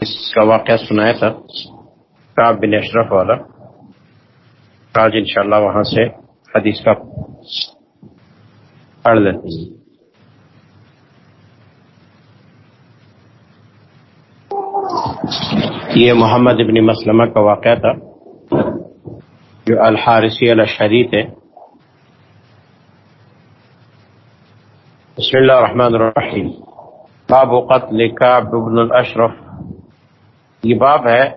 اس کا واقعہ سنایا تھا کاب بن اشرف والا۔ آج انشاءاللہ وہاں سے حدیث کا پڑھ لیتے ہیں۔ یہ محمد ابن مسلمہ کا واقعہ تھا، جو الحارثی الشری تھے بسم اللہ الرحمن الرحیم۔ باب قتل کعب بن الاشرف۔ یہ باب ہے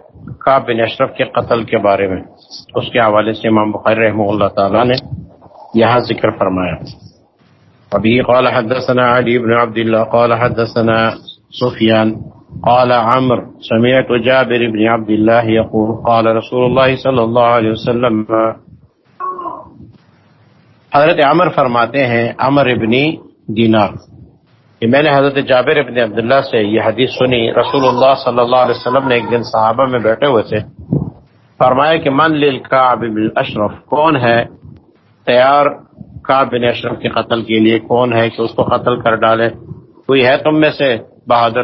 کعب بن اشرف کے قتل کے بارے میں۔ اس کے حوالے سے امام بخاری رحمہ اللہ تعالی نے یہاں ذکر فرمایا۔ ابھی قال حدثنا علی بن عبد الله قال حدثنا سفیان، قال عمر، سمعت جابر بن عبد الله يقول قال رسول الله صلى الله عليه وسلم۔ حضرت عمر فرماتے ہیں، عمر ابن دینار۔ کہ میں نے حضرت جابر ابن عبداللہ سے یہ حدیث سنی۔ رسول اللہ صلی اللہ علیہ وسلم نے ایک دن صحابہ میں بیٹھے ہوئے تھے۔ فرمایا کہ من للکعب بن اشرف، کون ہے؟ تیار کعب بن اشرف کے قتل کے لیے کون ہے کہ اس کو قتل کر ڈالے؟ کوئی ہے تم میں سے؟ بہادر۔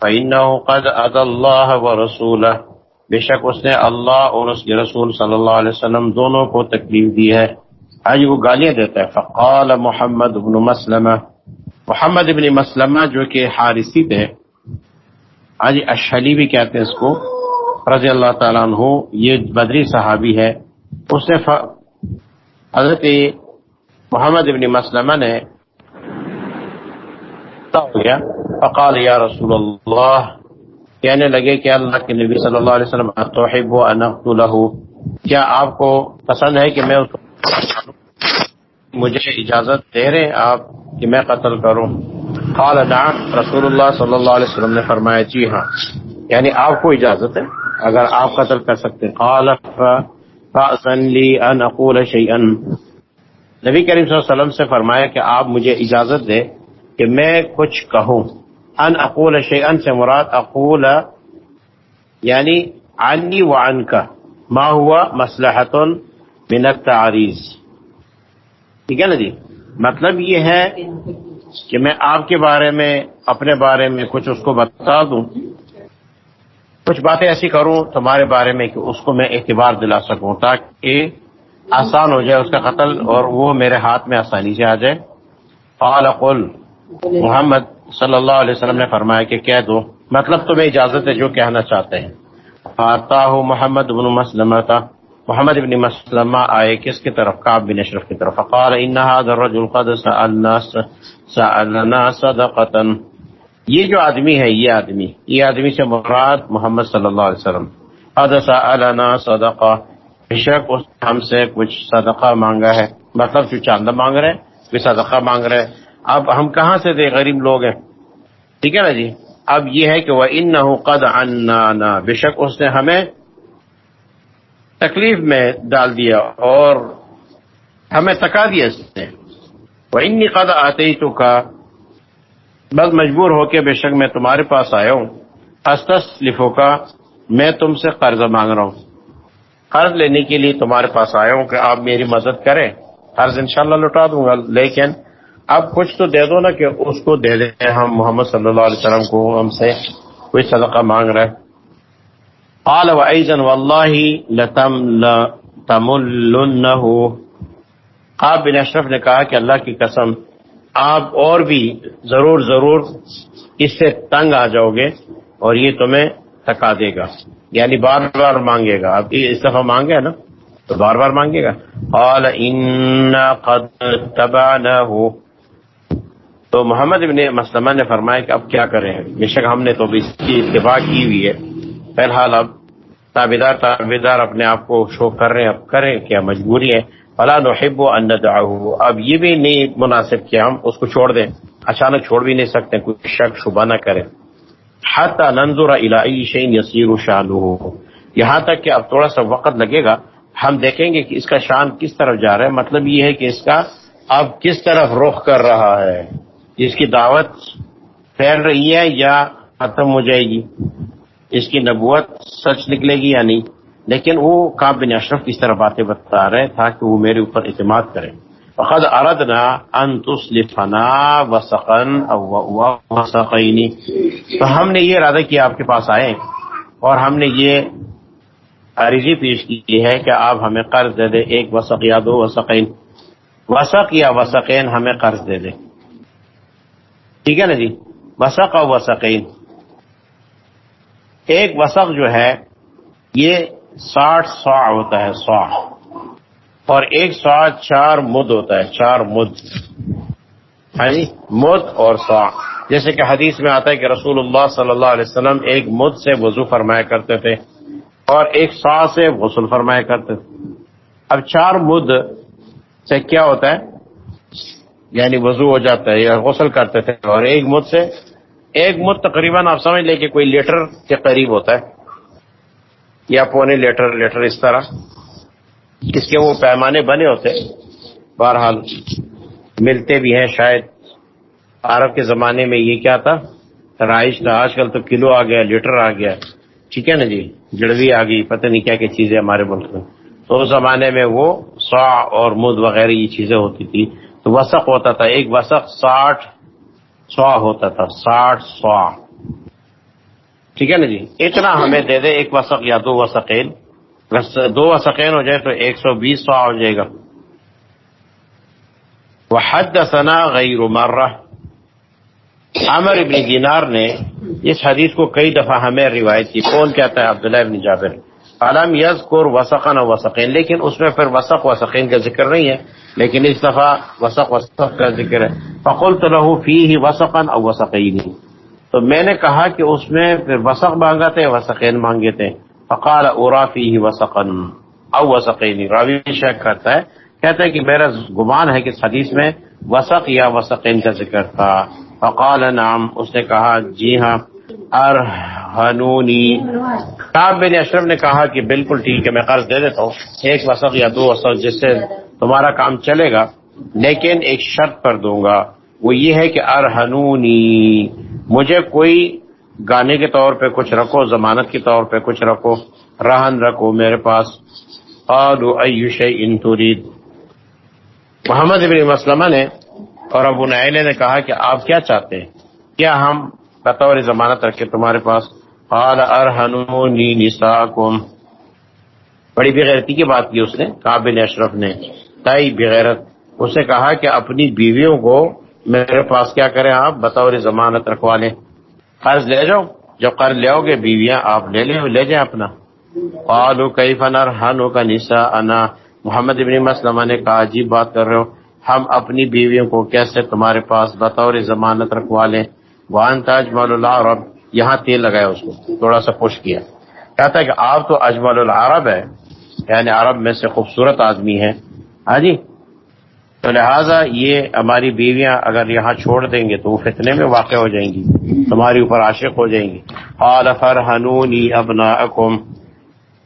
فَإِنَّهُ قَدْ أَدَى اللَّهَ وَرَسُولَهُ۔ بے شک اس نے اللہ اور اس کے رسول صلی اللہ علیہ وسلم دونوں کو تکلیف دی ہے۔ آج وہ گالیاں دیتا ہے۔ فقال محمد بن مسلمہ محمد ابن مسلمہ جو کہ حارثی تھے، آج اشلی بھی کہتے ہیں اس کو، رضی اللہ تعالیٰ عنہ، یہ بدری صحابی ہے۔ اس نے ف... حضرت محمد ابن مسلمہ نے گیا فقال یا رسول اللہ، کہنے لگے کہ اللہ کے نبی صلی اللہ علیہ وسلم توحب و انقتلہ کیا آپ کو پسند ہے کہ میں اس کو مجھے اجازت دے رہے آپ کہ میں قتل کروں۔ قال، نعم، رسول اللہ صلی اللہ علیہ وسلم نے فرمایا جی ہاں۔ یعنی آپ کو اجازت ہے اگر آپ قتل کر سکتے قال فأذن لی ان اقول شیئا نبی کریم صلی اللہ علیہ وسلم سے فرمایا کہ آپ مجھے اجازت دے کہ میں کچھ کہوں۔ ان اقول شیئا سے مراد اقول یعنی عنی وعن کا ما ہوا مصلحت من التعریض ٹھیک ہے نا جی؟ مطلب یہ ہے کہ میں آپ کے بارے میں، اپنے بارے میں کچھ اس کو بتا دوں۔ کچھ باتیں ایسی کروں تمہارے بارے میں کہ اس کو میں اعتبار دلا سکوں تاکہ آسان ہو جائے اس کا قتل اور وہ میرے ہاتھ میں آسانی سے آ جائے۔ قال، قل، محمد صلی اللہ علیہ وسلم نے فرمایا کہ کہہ دو۔ مطلب تمہیں اجازت ہے جو کہنا چاہتے ہیں۔ آتا ہوں محمد بن مسلم تھا۔ محمد بن مسلمہ آئے کس کی طرف؟ کعب بن اشرف کی طرف. فقال ان هذا الرجل قد سالنا سالنا صدقه یہ جو آدمی ہے، یہ آدمی. یہ آدمی سے مراد محمد صلی اللہ علیہ وسلم. قد سالنا صدقه بشک اس ہم سے کچھ صدقہ مانگا ہے. مطلب جو چاندہ مانگ رہے ہیں کوئی صدقہ مانگ رہے. ہیں اب ہم کہاں سے دے؟ غریب لوگ ہیں. ٹھیک ہے نا جی؟ اب یہ ہے کہ وہ ان قد عنانا. بے شک اس نے ہمیں تکلیف میں ڈال دیا اور ہمیں تکا دیا اس نے۔ وہ انی قد آتے ہی تو کا بس مجبور ہو کے بے شک میں تمہارے پاس آیا ہوں۔ استس لفو کا میں تم سے قرض مانگ رہا ہوں۔ قرض لینے کے لیے تمہارے پاس آیا ہوں کہ آپ میری مدد کریں۔ قرض انشاءاللہ لوٹا دوں گا، لیکن اب کچھ تو دے دو نا کہ اس کو دے دیں۔ ہم محمد صلی اللہ علیہ وسلم کو ہم سے کوئی صدقہ مانگ رہے قال وأيضا والله لتملنه. قاب بن اشرف نے کہا کہ اللہ کی قسم، آپ اور بھی ضرور ضرور اس سے تنگ آ جاؤ گے اور یہ تمہیں تکا دے گا۔ یعنی بار بار مانگے گا۔ اب اس دفعہ مانگے نا؟ تو بار بار مانگے گا۔ قال ان قد تبعناه۔ تو محمد ابن مسلمہ نے فرمایا کہ اب کیا کریں؟ بے شک ہم نے تو اس کی اتباع کی ہوئی ہے۔ فی الحال اب تابیدار تابیدار اپنے آپ کو شو کر رہے ہیں، اب کریں کیا مجبوری ہے۔ فلا نحب ان ندعه اب یہ بھی نہیں مناسب کہ ہم اس کو چھوڑ دیں۔ اچانک چھوڑ بھی نہیں سکتے، کوئی شک شبہ نہ کریں۔ حتی ننظر الى ای شیء یسیر شانه یہاں تک کہ اب تھوڑا سا وقت لگے گا۔ ہم دیکھیں گے کہ اس کا شان کس طرف جا رہا ہے۔ مطلب یہ ہے کہ اس کا اب کس طرف رخ کر رہا ہے۔ اس کی دعوت پھیل رہی ہے یا ختم ہو جائے گی؟ اس کی نبوت سچ نکلے گی یا نہیں؟ لیکن وہ کاب بن اشرف اس طرح باتیں بتا رہے تھا کہ وہ میرے اوپر اعتماد کرے فقد اردنا ان تصلفنا وسقن وسقینی۔ تو ہم نے یہ ارادہ کیا آپ کے پاس آئے اور ہم نے یہ عریضی پیش کی ہے کہ آپ ہمیں قرض دے دیں۔ ایک وسق یا دو وسقین۔ وسق یا وسقین ہمیں قرض دے دیں۔ ٹھیک ہے نا جی؟ وسق اور وسقین۔ ایک وسق جو ہے، یہ ساٹھ سو ہوتا ہے سو اور ایک سو چار مد ہوتا ہے، چار مد۔ ہاں جی؟ مد اور سو جیسے کہ حدیث میں آتا ہے کہ رسول اللہ صلی اللہ علیہ وسلم ایک مد سے وضو فرمایا کرتے تھے اور ایک سا سے غسل فرمایا کرتے تھے۔ اب چار مد سے کیا ہوتا ہے؟ یعنی وضو ہو جاتا ہے یا غسل کرتے تھے اور ایک مد سے ایک مد تقریباً آپ سمجھ لیں کہ کوئی لیٹر کے قریب ہوتا ہے۔ یا پونے لیٹر لیٹر اس طرح۔ اس کے وہ پیمانے بنے ہوتے بہرحال ملتے بھی ہیں۔ شاید عرب کے زمانے میں یہ کیا تھا۔ رائش تھا۔ آج کل تو کلو آ گیا، لیٹر آ گیا۔ ٹھیک ہے نا جی؟ جڑوی آ گئی۔ پتہ نہیں کیا کیا چیزیں ہمارے ملک میں۔ تو اس زمانے میں وہ سو اور مد وغیرہ یہ چیزیں ہوتی تھی۔ تو وسق ہوتا تھا۔ ایک وسق ساٹھ سو ہوتا تھا، ساٹھ سو ٹھیک ہے نا جی؟ اتنا ہمیں دے دے، ایک وسق یا دو وسقین۔ دو وسقین ہو جائے تو ایک سو بیس سو ہو جائے گا۔ وہ حد ثنا غیر مرہ۔ عامر ابن دینار نے اس حدیث کو کئی دفعہ ہمیں روایت کی۔ کون کہتا ہے؟ عبداللہ ابن جابر۔ عالم یز کور وسقن وسقین لیکن اس میں پھر وسق وسقین کا ذکر نہیں ہے۔ لیکن اس دفعہ وسق وسق کا ذکر ہے۔ فقول تو رہو فی ہی وسقن او وسقین تو میں نے کہا کہ اس میں پھر وسق مانگا تھے وسقین مانگے تھے فقال اورا فی ہی وسقن او وسقین راوی شیخ کرتا ہے، کہتا ہے کہ میرا گمان ہے کہ اس حدیث میں وسق یا وسقین کا ذکر تھا۔ فقال نام اس نے کہا جی ہاں ارحنونی۔ کاب بن اشرف نے کہا کہ بالکل ٹھیک ہے، میں قرض دے دیتا ہوں۔ ایک وسق یا دو وسق، جس سے تمہارا کام چلے گا، لیکن ایک شرط پر دوں گا، وہ یہ ہے کہ ارحنونی مجھے کوئی گانے کے طور پہ کچھ رکھو، ضمانت کے طور پہ کچھ رکھو، رہن رکھو میرے پاس۔ قالوا ای شیء ترید۔ محمد ابن مسلمہ نے اور ابو نعیلے نے کہا کہ آپ کیا چاہتے ہیں؟ کیا ہم بطور ضمانت رکھے تمہارے پاس؟ قال ارہنونی نساکم۔ بڑی بغیرتی کی بات کی اس نے، قابل اشرف نے۔ تائی بغیرت اسے کہا کہ اپنی بیویوں کو میرے پاس کیا کریں آپ؟ بطور ضمانت رکھوا لیں۔ قرض لے جاؤ۔ جب قرض لے گے، بیویاں آپ لے لیں لے جائیں اپنا۔ قالو کیف نرہنو کا نساء انا محمد ابن مسلمہ نے کہا، عجیب بات کر رہے ہو۔ ہم اپنی بیویوں کو کیسے تمہارے پاس بطور ضمانت رکھوا لیں؟ وان تاجمال العرب، یہاں تیل لگایا اس کو، تھوڑا سا پش کیا۔ کہتا ہے کہ آپ تو اجمل العرب ہے یعنی عرب میں سے خوبصورت آدمی ہے ہاں جی؟ تو لہٰذا یہ ہماری بیویاں اگر یہاں چھوڑ دیں گے تو وہ فتنے میں واقع ہو جائیں گی تمہاری اوپر عاشق ہو جائیں گی قال فرحنونی ابناءکم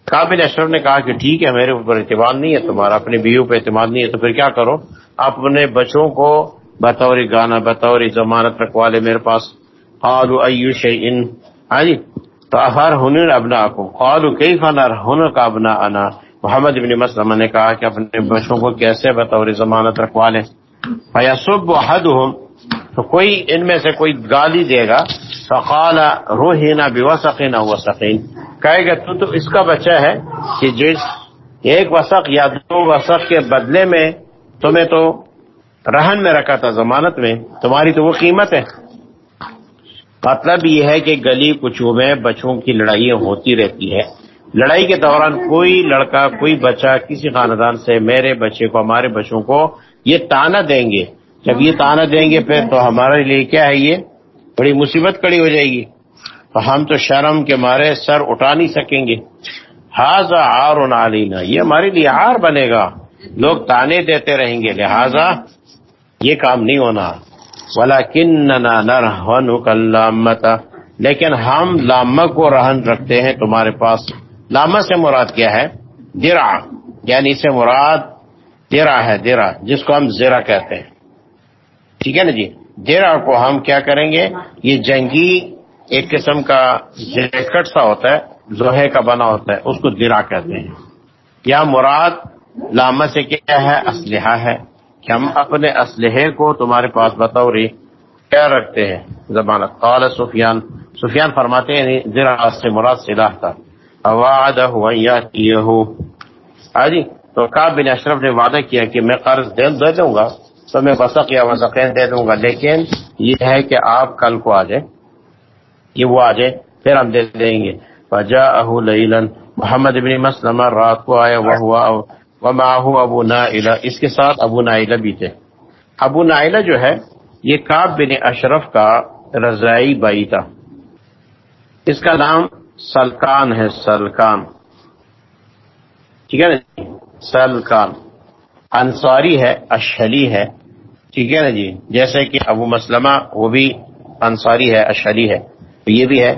قابل اشرف نے کہا کہ ٹھیک ہے، میرے اوپر اعتماد نہیں ہے، تمہارا اپنے بیوی پہ اعتماد نہیں ہے، تو پھر کیا کرو؟ اپنے بچوں کو بطور گانا، بطور ضمانت رکھوا لے میرے پاس۔ قالو ایو شیئن ہاں جی؟ تو ہر ہنر ابنا کو قالو کئی فنر ہنر کا ابنا انا محمد ابن مسلمہ نے کہا کہ اپنے بچوں کو کیسے بطور ضمانت رکھوا لیں؟ فیصب حدہم تو کوئی ان میں سے کوئی گالی دے گا؟ فقال، روحینا بوسقین او وسقین کہے گا، تو تو اس کا بچہ ہے کہ جس ایک وسق یا دو وسق کے بدلے میں تمہیں تو رہن میں رکھا تھا ضمانت میں، تمہاری تو وہ قیمت ہے۔ مطلب یہ ہے کہ گلی کچوں میں بچوں کی لڑائیاں ہوتی رہتی ہے لڑائی کے دوران کوئی لڑکا، کوئی بچہ کسی خاندان سے، میرے بچے کو، ہمارے بچوں کو یہ تانا دیں گے۔ جب یہ تانا دیں گے پھر تو ہمارے لیے کیا ہے یہ؟ بڑی مصیبت کڑی ہو جائے گی۔ تو ہم تو شرم کے مارے سر اٹھا نہیں سکیں گے۔ ہاضا آر علینا، یہ ہمارے لیے ہار بنے گا۔ لوگ تانے دیتے رہیں گے، لہذا یہ کام نہیں ہونا۔ ولا کن لامتا لیکن ہم لامہ کو رہن رکھتے ہیں تمہارے پاس۔ لامہ سے مراد کیا ہے؟ درا یعنی اسے مراد درا ہے درا جس کو ہم زیرا کہتے ہیں۔ ٹھیک ہے نا جی؟ درا کو ہم کیا کریں گے؟ یہ جنگی ایک قسم کا جیکٹ سا ہوتا ہے، لوہے کا بنا ہوتا ہے، اس کو درا کہتے ہیں۔ یا مراد لامہ سے کیا ہے؟ اسلحہ ہے۔ کہ ہم اپنے اسلحے کو تمہارے پاس بتاؤ رہی کیا رکھتے ہیں؟ زبان قال سفیان۔ سفیان فرماتے ہیں یعنی زرا سے مراد سلاح تھا اوعدہ ہوا جی تو کاب بن اشرف نے وعدہ کیا کہ میں قرض دے دے دوں گا، تو میں بسق یا وسقین دے دوں گا، لیکن یہ ہے کہ آپ کل کو آ جائیں کہ وہ آ جائے پھر ہم دے دیں گے۔ وجا اہ لیلن محمد ابن مسلمہ رات کو آیا وہ ہوا ومعه ابو نائلہ۔ اس کے ساتھ ابو نائلہ بھی تھے۔ ابو نائلہ جو ہے، یہ کاب بن اشرف کا رضائی بائی تھا۔ اس کا نام سلکان ہے، سلکان۔ ٹھیک ہے نا جی؟ سلکان۔ انصاری ہے اشلی ہے۔ ٹھیک ہے نا جی؟ جیسے کہ ابو مسلمہ، وہ بھی انصاری ہے اشلی ہے۔ یہ بھی ہے۔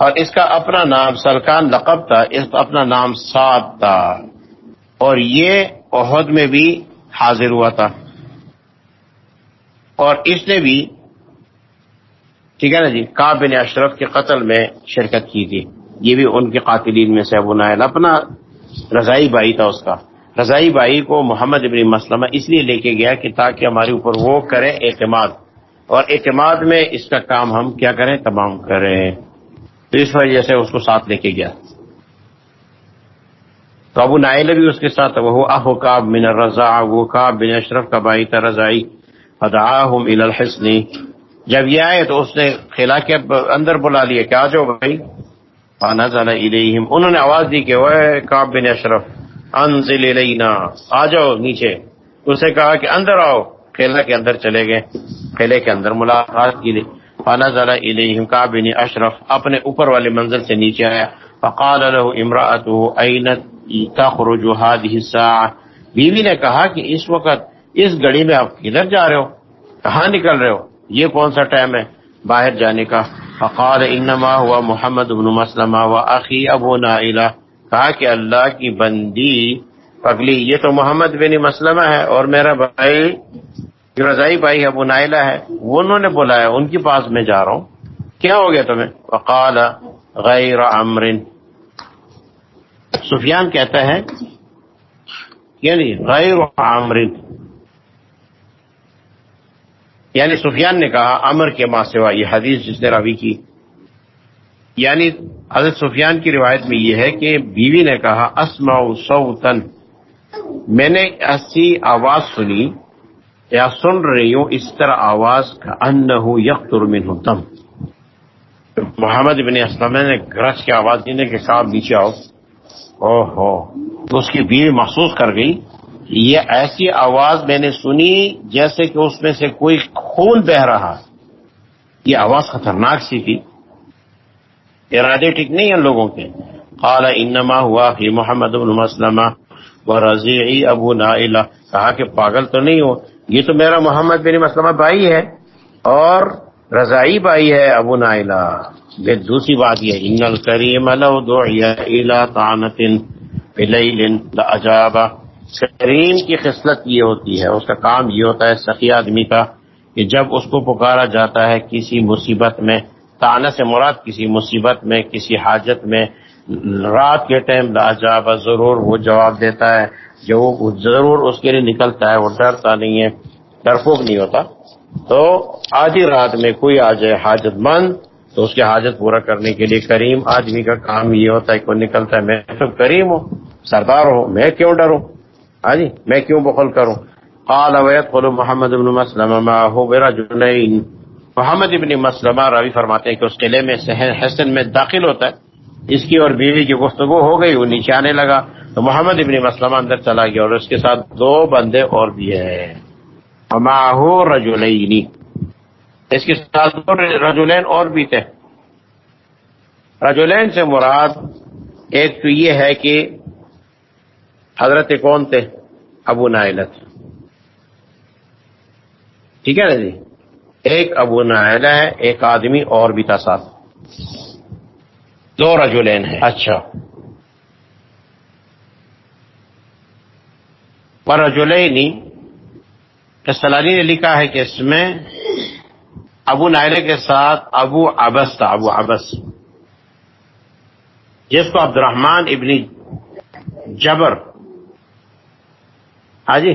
اور اس کا اپنا نام سلکان لقب تھا، اس کا اپنا نام سعد تھا۔ اور یہ عہد میں بھی حاضر ہوا تھا۔ اور اس نے بھی ٹھیک ہے نا جی؟ کابن اشرف کے قتل میں شرکت کی تھی۔ یہ بھی ان کے قاتلین میں سے ابو نائل۔ اپنا رضائی بھائی تھا اس کا۔ رضائی بھائی کو محمد ابن مسلمہ اس لیے لے کے گیا کہ تاکہ ہمارے اوپر وہ کرے اعتماد۔ اور اعتماد میں اس کا کام ہم کیا کریں؟ تمام کریں۔ تو اس وجہ سے اس کو ساتھ لے کے گیا۔ تو ابو نائل بھی اس کے ساتھ وہ اہو کاب من رضا وہ کاب بن اشرف کا بھائی تھا، رضائی۔ ادعاہم الى الحسن۔ جب یہ آئے تو اس نے خلا کے اندر بلا لیا، کہ آ جاؤ بھائی۔ فنزل الیہم، انہوں نے آواز دی کہ وہ کاب بن اشرف، انزل الینا، آ جاؤ نیچے۔ اسے کہا کہ اندر آؤ۔ خیلہ کے اندر چلے گئے۔ خیلے کے اندر ملاقات کی فنزل الیہم کاب بن اشرف اپنے اوپر والے منزل سے نیچے آیا۔ فقال له امرأته اين تخرج هذه الساعة؟ بیوی نے کہا کہ اس وقت اس گڑی میں آپ کدھر جا رہے ہو؟ کہاں نکل رہے ہو؟ یہ کون سا ٹائم ہے؟ باہر جانے کا۔ فقال انما ہوا محمد بن مسلمہ و اخی ابو نائلہ۔ کہا کہ اللہ کی بندی پگلی، یہ تو محمد بن مسلمہ ہے اور میرا بھائی، رضائی بھائی ابو نائلہ ہے۔ وہ انہوں نے بلایا، ان کے پاس میں جا رہا ہوں۔ کیا ہو گیا تمہیں؟ وقال غیر عمر سفیان کہتا ہے یعنی غیر عمر یعنی سفیان نے کہا امر کے ماں سوا یہ حدیث جس نے راوی کی۔ یعنی حضرت سفیان کی روایت میں یہ ہے کہ بیوی نے کہا اسما سوتن میں نے ایسی آواز سنی، یا سن رہی ہوں اس طرح آواز کا ان ہوں یکر دم محمد بن اسلم نے گرج کی آواز دینے کے ساتھ نیچے آؤ۔ او ہو تو اس کی بیوی محسوس کر گئی۔ یہ ایسی آواز میں نے سنی جیسے کہ اس میں سے کوئی خون بہ رہا۔ یہ آواز خطرناک سی تھی۔ ارادے ٹھیک نہیں ہیں لوگوں کے۔ قال انما ہوا فی محمد بن مسلمہ و رضیعی ابو نائلہ۔ کہا کہ پاگل تو نہیں ہو۔ یہ تو میرا محمد بن مسلمہ بھائی ہے اور رضائی بھائی ہے ابو نائلہ۔ پھر دوسری بات یہ ان الکریم لو دعی الى طعنت بلیل لأجابہ کریم کی خصلت یہ ہوتی ہے، اس کا کام یہ ہوتا ہے سخی آدمی کا کہ جب اس کو پکارا جاتا ہے کسی مصیبت میں، تانا سے مراد کسی مصیبت میں، کسی حاجت میں، رات کے ٹائم لاجاب ضرور وہ جواب دیتا ہے، جو وہ ضرور اس کے لیے نکلتا ہے، وہ ڈرتا نہیں ہے، ڈرپوک نہیں ہوتا۔ تو آدھی رات میں کوئی آ جائے حاجت مند، تو اس کی حاجت پورا کرنے کے لیے کریم آدمی کا کام یہ ہوتا ہے کوئی نکلتا ہے، میں تو کریم ہوں، سردار ہوں، میں کیوں ڈروں؟ ہاں جی میں کیوں بخل کروں؟ قال ويدخل محمد بن مسلمہ برجلين. محمد ابن مسلمہ راوی فرماتے ہیں کہ اس قلعے میں حسن میں داخل ہوتا ہے۔ اس کی اور بیوی کی گفتگو ہو گئی، وہ نیچے آنے لگا۔ تو محمد ابن مسلمہ اندر چلا گیا اور اس کے ساتھ دو بندے اور بھی ہیں۔ معه رجلين۔ اس کے ساتھ دو رجلین اور بھی تھے۔ رجلین سے مراد ایک تو یہ ہے کہ حضرت کون تھے؟ ابو نائلت ٹھیک ہے نا جی؟ ایک ابو نائلہ ہے ایک آدمی اور بھی تھا ساتھ۔ دو رجولین ہیں۔ اچھا۔ پر رجولینی سلانی نے لکھا ہے کہ اس میں ابو نائلہ کے ساتھ ابو ابس تھا ابو ابس جس کو عبد الرحمان ابن جبر ہاں جی؟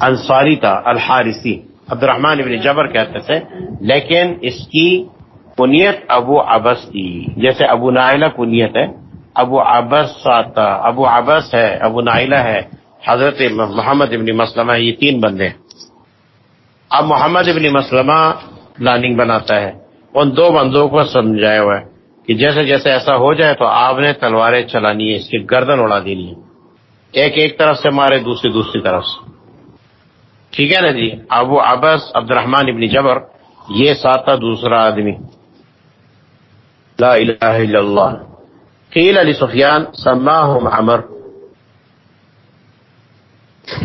انصاری تھا الحارثی۔ عبد الرحمان ابن جبر کہتے تھے لیکن اس کی کنیت ابو عبس تھی جیسے ابو نائلہ کنیت ہے ابو عبس ابو عبس ہے ابو نائلہ ہے حضرت محمد ابن مسلمہ یہ تین بندے اب محمد ابن مسلمہ پلاننگ بناتا ہے۔ ان دو بندوں کو سمجھایا ہوا ہے کہ جیسے جیسے ایسا ہو جائے تو آپ نے تلواریں چلانی ہے اس کی گردن اڑا دینی ہے۔ ایک ایک طرف سے مارے، دوسری دوسری طرف سے۔ ٹھیک ہے نا جی؟ ابو عبس عبد الرحمان ابن جبر، یہ ساتھ دوسرا آدمی۔ لا الہ الا اللہ۔ قیل علی سفیان، سماہم عمر۔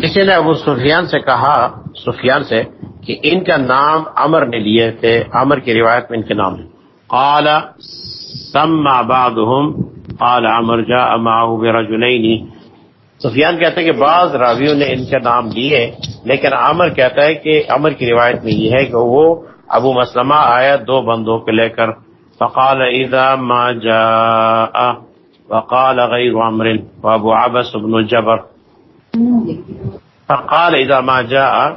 کسی نے ابو سفیان سے کہا، سفیان سے کہ ان کا نام امر نے لیے تھے۔ امر کی روایت میں ان کے نام قال، سما بعضهم۔ قال امر جاء معه برجلين سفیان کہتے ہیں کہ بعض راویوں نے ان کے نام لیے لیکن عمر کہتا ہے کہ عمر کی روایت میں یہ ہے کہ وہ ابو مسلمہ آیا دو بندوں کو لے کر۔ فقال، اذا ما جاء وقال غير عمر وابو عبس بن الجبر فقال، اذا ما جاء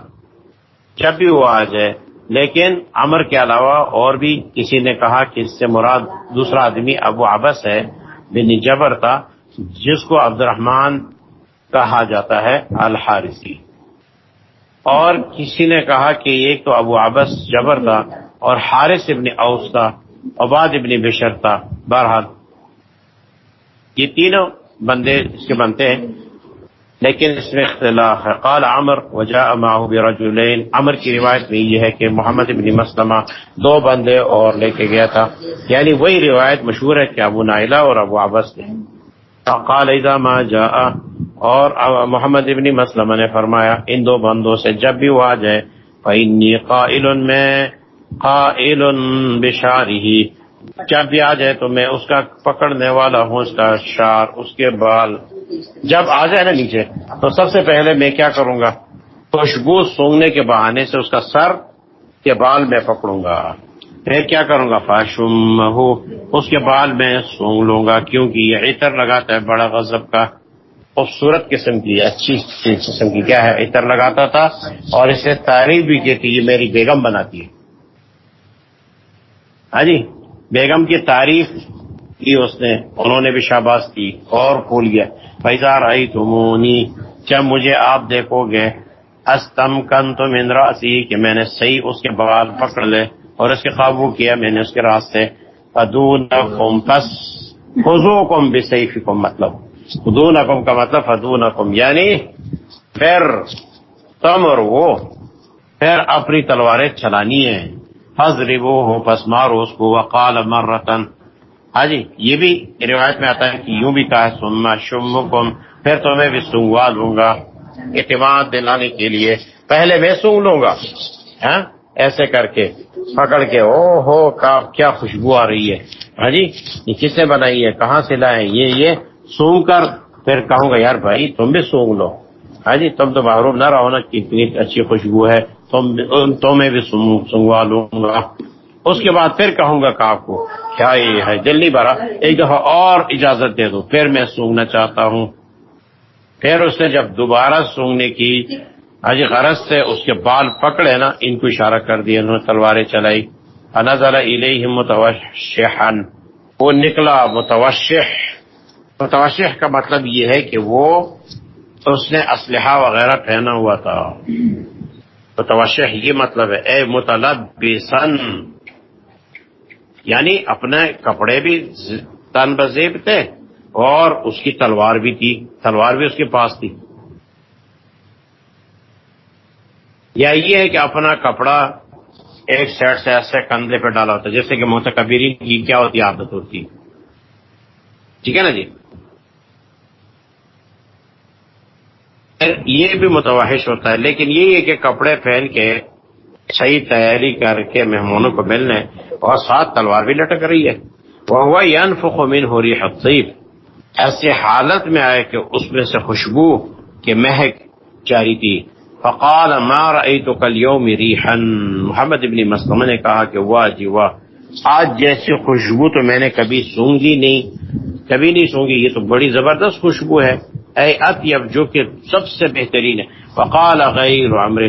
جب بھی وہ آ جائے۔ لیکن عمر کے علاوہ اور بھی کسی نے کہا کہ اس سے مراد دوسرا آدمی ابو عبس ہے، بن جبر تھا، جس کو عبد الرحمان کہا جاتا ہے الحارثی۔ اور کسی نے کہا کہ ایک تو ابو عبس جبر تھا اور حارث ابن اوس تھا، عباد ابن بشر تھا، بہرحال۔ یہ تینوں بندے اس کے بنتے ہیں، لیکن اس میں اختلاف ہے۔ قال عمر وجاء معه برجلين عمر کی روایت میں یہ ہے کہ محمد ابن مسلمہ دو بندے اور لے کے گیا تھا۔ یعنی وہی روایت مشہور ہے کہ ابو نائلہ اور ابو عبس تھے۔ قال اذا ما جاء اور محمد ابن مسلمہ نے فرمایا، ان دو بندوں سے جب بھی وہ آ جائے، فإني قائل میں قائل بشاره جب بھی آ جائے تو میں اس کا پکڑنے والا ہوں، اس کا شار اس کے بال۔ جب آ جائے نا نیچے، تو سب سے پہلے میں کیا کروں گا؟ خوشبو سونگنے کے بہانے سے اس کا سر کے بال میں پکڑوں گا۔ پھر کیا کروں گا؟ فاشم ہو اس کے بال میں سونگ لوں گا، کیونکہ یہ عطر لگاتا ہے بڑا غضب کا۔ خوبصورت قسم کی، اچھی قسم کی۔ کیا ہے؟ عطر لگاتا تھا اور اسے تعریف بھی کی کہ یہ میری بیگم بناتی ہے۔ ہاں جی بیگم کی تعریف کی اس نے، انہوں نے بھی شاباش کی، اور پھول گیا۔ فیضا رائی تمونی جب مجھے آپ دیکھو گے استم کن تم اندراسی کہ میں نے صحیح اس کے بغال پکڑ لے اور اس کے قابو کیا، میں نے اس کے راستے۔ فدون پس خزو کم بھی صحیح مطلب۔ فدون کم کا مطلب فدون کم یعنی پھر تم اور وہ، پھر اپنی تلواریں چلانی ہیں. حضر وہ ہو پس مارو اس کو. وقال مرتن. ہاں جی یہ بھی روایت میں آتا ہے کہ یوں بھی کہا سما شم پھر تو میں بھی سنگوا لوں گا اعتماد دلانے کے لیے. پہلے میں سونگ لوں گا ہاں؟ ایسے کر کے پکڑ کے. او ہو کیا خوشبو آ رہی ہے. ہاں جی یہ کس نے بنائی ہے؟ کہاں سے لائے یہ یہ سونگ کر، پھر کہوں گا، یار بھائی، تم بھی سونگ لو۔ ہاں جی تم تو محروم نہ رہو نا کہ اتنی اچھی خوشبو ہے۔ تم بھی سنگوا لوں گا۔ اس کے بعد پھر کہوں گا آپ کو کیا یہ ہے؟ جلدی بارہ ایک دفعہ اور اجازت دے دو، پھر میں سونگنا چاہتا ہوں۔ پھر اس نے جب دوبارہ سونگنے کی حجی غرض سے اس کے بال پکڑے نا، ان کو اشارہ کر دیا، انہوں نے تلواریں چلائی۔ نظر علیہ متوشحن وہ نکلا متوشح۔ متوشح کا مطلب یہ ہے کہ وہ اس نے اسلحہ وغیرہ پہنا ہوا تھا۔ متوشح یہ مطلب ہے، اے مطلب یعنی اپنے کپڑے بھی تن بزیب تھے اور اس کی تلوار بھی تھی، تلوار بھی اس کے پاس تھی۔ یا یہ ہے کہ اپنا کپڑا ایک سائڈ سے ایسے کندھے پہ ڈالا ہوتا ہے، جیسے کہ متکبرین کی کیا ہوتی عادت ہوتی ٹھیک ہے نا جی؟ یہ بھی متوحش ہوتا ہے، لیکن یہ ہے کہ کپڑے پہن کے صحیح تیاری کر کے مہمانوں کو ملنے، اور ساتھ تلوار بھی لٹک رہی ہے۔ وہ ہوا انفق من ہو رہی حقیب ایسے حالت میں آئے کہ اس میں سے خوشبو کے مہک جاری تھی۔ فقال ما رأيت كاليوم ريحا؟ محمد ابن مسلمہ نے کہا کہ واہ جی واہ، آج جیسی خوشبو تو میں نے کبھی سونگی نہیں، کبھی نہیں سونگی، یہ تو بڑی زبردست خوشبو ہے۔ اے اطیب جو کہ سب سے بہترین ہے۔ وقال غیر عمر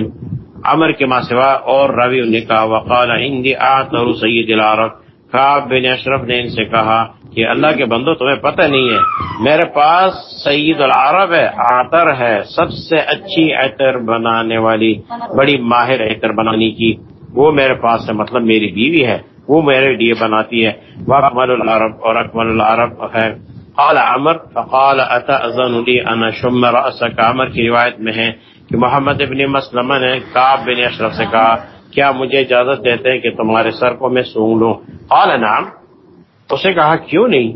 عمر کے ماں سوا اور روی نے کہا، وقال ہندی آتر سید العرب۔ خواب بن اشرف نے ان سے کہا کہ اللہ کے بندو تمہیں پتہ نہیں ہے، میرے پاس سید العرب ہے آتر ہے، سب سے اچھی عطر بنانے والی، بڑی ماہر عطر بنانے کی۔ وہ میرے پاس ہے مطلب میری بیوی ہے، وہ میرے لیے بناتی ہے۔ وہ اکمل العرب اور اکمل العرب ہے۔ قال عمر، فقال اتأذن لي انا شم رأسك؟ عمر کی روایت میں ہے کہ محمد ابن مسلمہ نے کعب بن اشرف سے کہا، کیا مجھے اجازت دیتے ہیں کہ تمہارے سر کو میں سونگ لوں؟ قال، نعم۔ اسے کہا، کیوں نہیں؟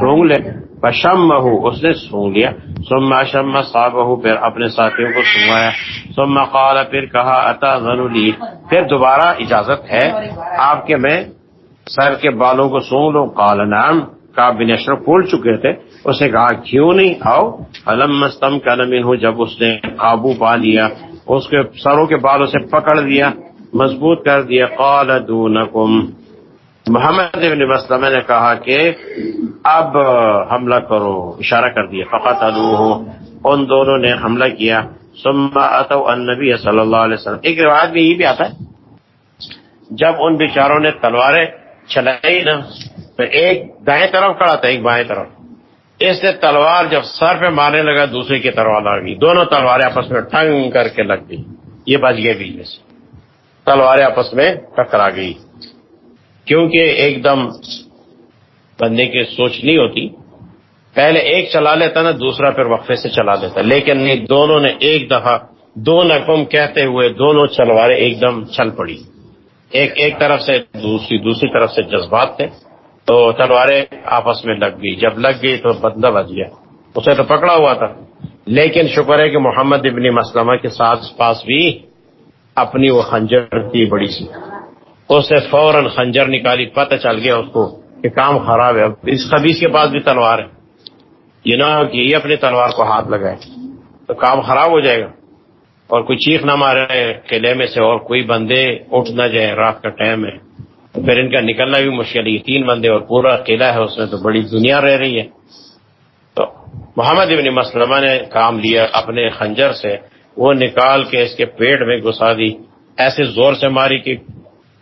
سونگ لے۔ بشم اس نے سونگ لیا۔ ثم اشم صابہ پھر اپنے ساتھیوں کو سنگایا ثم قال، پھر کہا اتأذن لي؟ پھر دوبارہ اجازت ہے آپ کے میں سر کے بالوں کو سونگ لوں؟ قال، نعم۔ بن اشرف پھول چکے تھے، اس نے کہا، کیوں نہیں؟ آؤ۔ علم مستم کا نمین ہوں جب اس نے قابو پا لیا، اس کے سروں کے بالوں سے پکڑ دیا مضبوط کر دیا۔ قال دونکم۔ محمد ابن مسلمہ نے کہا کہ اب حملہ کرو، اشارہ کر دیا۔ فقط ادو ان دونوں نے حملہ کیا۔ ثم اتو النبی صلی اللہ علیہ وسلم۔ ایک روایت میں یہ بھی آتا ہے۔ جب ان بیچاروں نے تلواریں چلائی نا تو ایک دائیں طرف کھڑا تھا، ایک بائیں طرف۔ اس نے تلوار جب سر پہ مارنے لگا، دوسرے کی تلوار لگ گئی۔ دونوں تلواریں آپس میں ٹنگ کر کے لگ گئی۔ یہ بچ گئے بیچ میں سے تلواریں آپس میں ٹکرا گئی۔ کیونکہ ایک دم بندے کی سوچ نہیں ہوتی۔ پہلے ایک چلا لیتا نا، دوسرا پھر وقفے سے چلا لیتا۔ لیکن نہیں، دونوں نے ایک دفعہ دو نقم کہتے ہوئے دونوں چلواریں ایک دم چل پڑی۔ ایک ایک طرف سے، دوسری دوسری طرف سے جذبات تھے۔ تو تلواریں آپس میں لگ گئی۔ جب لگ گئی تو بندہ بچ گیا۔ اسے تو پکڑا ہوا تھا۔ لیکن شکر ہے کہ محمد ابن مسلمہ کے ساتھ پاس بھی اپنی وہ خنجر تھی، بڑی سی۔ اس نے فوراً خنجر نکالی، پتہ چل گیا اس کو کہ کام خراب ہے۔ اب اس خبیص کے پاس بھی تلوار ہے۔ یہ نہ ہو کہ یہ اپنی تلوار کو ہاتھ لگائے۔ تو کام خراب ہو جائے گا۔ اور کوئی چیخ نہ مارے، قلعے میں سے اور کوئی بندے اٹھ نہ جائے رات کا ٹائم ہے۔ پھر ان کا نکلنا بھی مشکل ہے تین بندے اور پورا قلعہ ہے، اس میں تو بڑی دنیا رہ رہی ہے۔ تو محمد ابن مسلمہ نے کام لیا اپنے خنجر سے، وہ نکال کے اس کے پیٹ میں گھسا دی، ایسے زور سے ماری کہ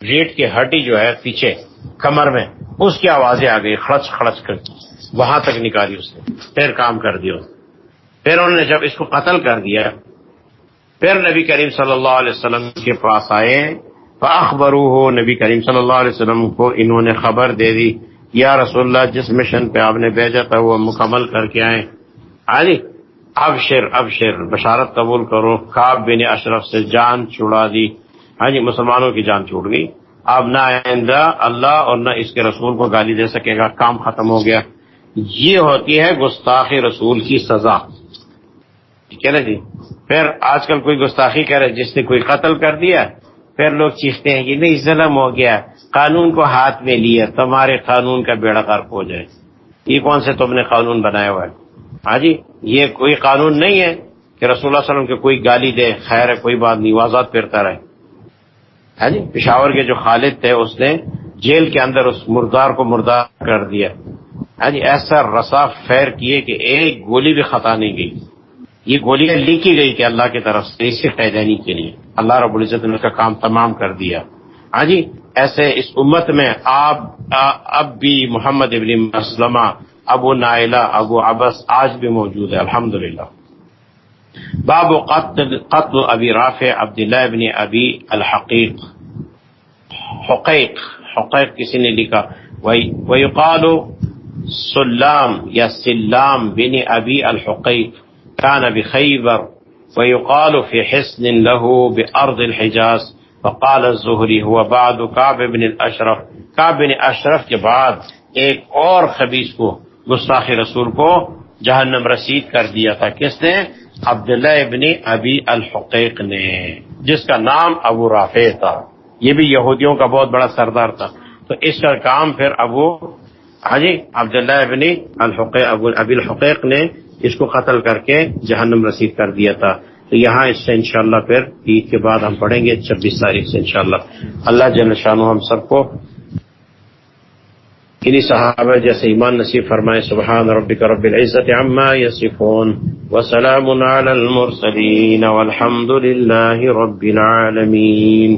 ریٹ کی ہڈی جو ہے پیچھے کمر میں، اس کی آوازیں آ گئی خڑچ خڑچ کر وہاں تک نکالی اس نے، پھر کام کر دیا۔ پھر انہوں نے جب اس کو قتل کر دیا، پھر نبی کریم صلی اللہ علیہ وسلم کے پاس آئے۔ فاخبرو ہو نبی کریم صلی اللہ علیہ وسلم کو انہوں نے خبر دے دی، یا رسول اللہ، جس مشن پہ آپ نے بھیجا تھا وہ مکمل کر کے آئے علی اب شیر اب بشارت قبول کرو۔ خواب بن اشرف سے جان چھڑا دی۔ ہاں جی مسلمانوں کی جان چھوڑ گئی۔ اب نہ آئندہ اللہ اور نہ اس کے رسول کو گالی دے سکے گا، کام ختم ہو گیا۔ یہ ہوتی ہے گستاخی رسول کی سزا۔ ٹھیک ہے نا جی؟ پھر آج کل کوئی گستاخی کرے جس نے کوئی قتل کر دیا پھر لوگ چیختے ہیں کہ نہیں، ظلم ہو گیا، قانون کو ہاتھ میں لیا تمہارے قانون کا بیڑا غرق ہو جائے۔ یہ کون سے تم نے قانون بنایا ہوا ہے؟ ہاں جی یہ کوئی قانون نہیں ہے کہ رسول اللہ علیہ وسلم کے کوئی گالی دے، خیر ہے، کوئی بات نہیں آزاد پھرتا رہے۔ ہاں جی پشاور کے جو خالد تھے، اس نے جیل کے اندر اس مردار کو مردار کر دیا۔ ہاں جی ایسا رسا فیر کیے کہ ایک گولی بھی خطا نہیں گئی۔ یہ گولیاں لکھی گئی کہ اللہ کی طرف سے اسے قیدانی کے لیے۔ اللہ رب العزت نے اس کا کام تمام کر دیا۔ ہاں جی ایسے اس امت میں آپ، اب بھی محمد ابن مسلمہ، ابو نائلہ، ابو ابس آج بھی موجود ہے الحمد للہ باب قتل قتل ابی رافع، عبداللہ ابن ابی الحقیق۔ حقیق حقیق کسی نے لکھا۔ ویقال سلام یا سلام بن ابی الحقیق۔ كان بخيبر ويقال في حسن له بأرض الحجاز فقال الزهري هو بعد كعب بن الاشرف كعب بن اشرف کے بعد ایک اور خبیص کو، گستاخ رسول کو جہنم رسید کر دیا تھا۔ کس نے؟ عبداللہ ابن ابی الحقیق نے، جس کا نام ابو رافع تھا۔ یہ بھی یہودیوں کا بہت بڑا سردار تھا۔ تو اس کا کام پھر ابو حجی عبداللہ ابن الحقیق ابی الحقیق نے اس کو قتل کر کے جہنم رسید کر دیا تھا۔ تو یہاں اس سے انشاءاللہ پھر عید کے بعد ہم پڑھیں گے چھبیس تاریخ سے انشاءاللہ۔ اللہ جل شانو ہم سب کو انہیں صحابہ جیسے ایمان نصیب فرمائے، سبحان ربک رب العزت عما یصفون وسلام علی المرسلین والحمد للہ رب العالمین۔